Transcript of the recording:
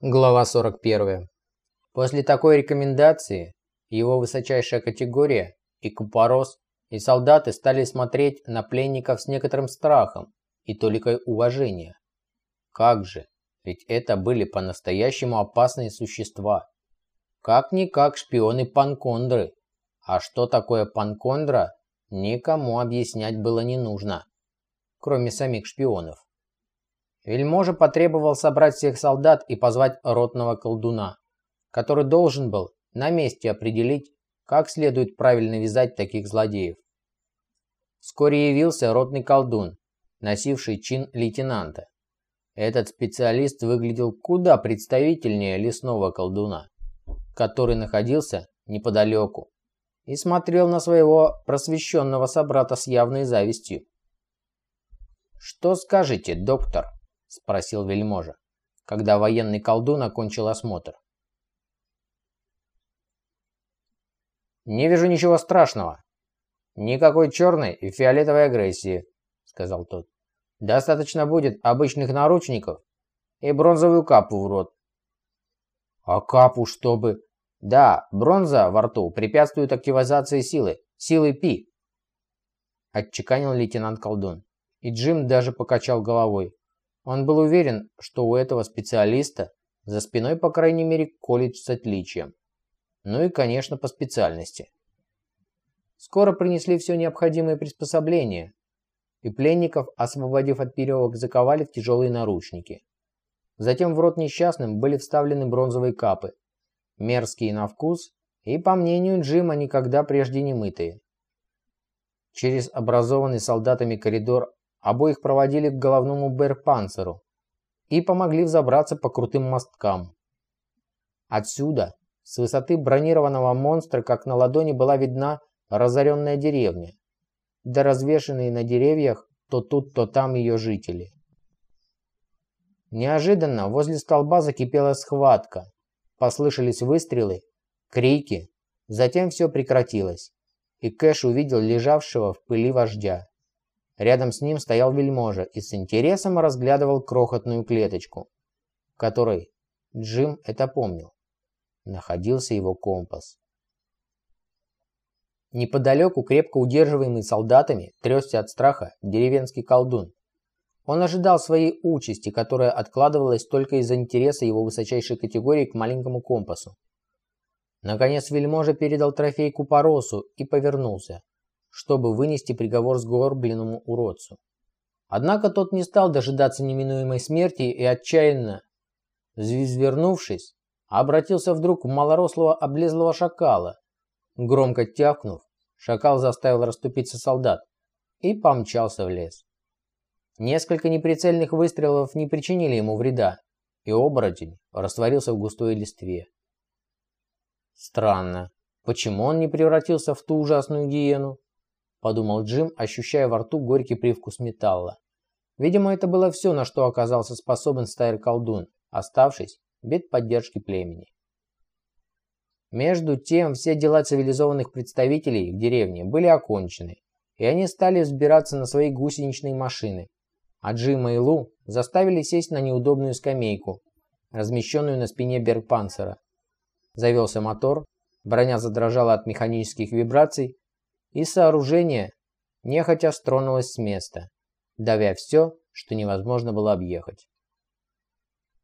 Глава 41. После такой рекомендации его высочайшая категория и Купорос, и солдаты стали смотреть на пленников с некоторым страхом и толикой уважения. Как же, ведь это были по-настоящему опасные существа. Как-никак шпионы Панкондры. А что такое Панкондра, никому объяснять было не нужно, кроме самих шпионов. Вельможа потребовал собрать всех солдат и позвать ротного колдуна, который должен был на месте определить, как следует правильно вязать таких злодеев. Вскоре явился ротный колдун, носивший чин лейтенанта. Этот специалист выглядел куда представительнее лесного колдуна, который находился неподалеку и смотрел на своего просвещенного собрата с явной завистью. «Что скажете, доктор?» – спросил вельможа, когда военный колдун окончил осмотр. «Не вижу ничего страшного. Никакой черной и фиолетовой агрессии», – сказал тот. «Достаточно будет обычных наручников и бронзовую капу в рот». «А капу чтобы?» «Да, бронза во рту препятствует активизации силы, силы Пи», – отчеканил лейтенант колдун. И Джим даже покачал головой. Он был уверен, что у этого специалиста за спиной, по крайней мере, колледж с отличием. Ну и, конечно, по специальности. Скоро принесли все необходимые приспособления, и пленников, освободив от веревок, заковали в тяжелые наручники. Затем в рот несчастным были вставлены бронзовые капы, мерзкие на вкус и, по мнению Джима, никогда прежде не мытые. Через образованный солдатами коридор Обоих проводили к головному Берпанцеру и помогли взобраться по крутым мосткам. Отсюда, с высоты бронированного монстра, как на ладони была видна разоренная деревня, да развешенные на деревьях то тут, то там ее жители. Неожиданно возле столба закипела схватка. Послышались выстрелы, крики, затем все прекратилось, и Кэш увидел лежавшего в пыли вождя. Рядом с ним стоял вельможа и с интересом разглядывал крохотную клеточку, в которой Джим это помнил. Находился его компас. Неподалеку, крепко удерживаемый солдатами, трясся от страха деревенский колдун. Он ожидал своей участи, которая откладывалась только из-за интереса его высочайшей категории к маленькому компасу. Наконец вельможа передал трофей Купоросу и повернулся, чтобы вынести приговор сгорбленному уродцу. Однако тот не стал дожидаться неминуемой смерти и отчаянно, взвизвернувшись, обратился вдруг в малорослого облезлого шакала. Громко тявкнув, шакал заставил расступиться солдат и помчался в лес. Несколько неприцельных выстрелов не причинили ему вреда, и оборотень растворился в густой листве. Странно, почему он не превратился в ту ужасную гиену? – подумал Джим, ощущая во рту горький привкус металла. Видимо, это было все, на что оказался способен стайр-колдун, оставшись без поддержки племени. Между тем, все дела цивилизованных представителей в деревне были окончены, и они стали взбираться на свои гусеничные машины, а Джима и Лу заставили сесть на неудобную скамейку, размещенную на спине Бергпанцера. Завелся мотор, броня задрожала от механических вибраций, и сооружение нехотя стронулось с места, давя все, что невозможно было объехать.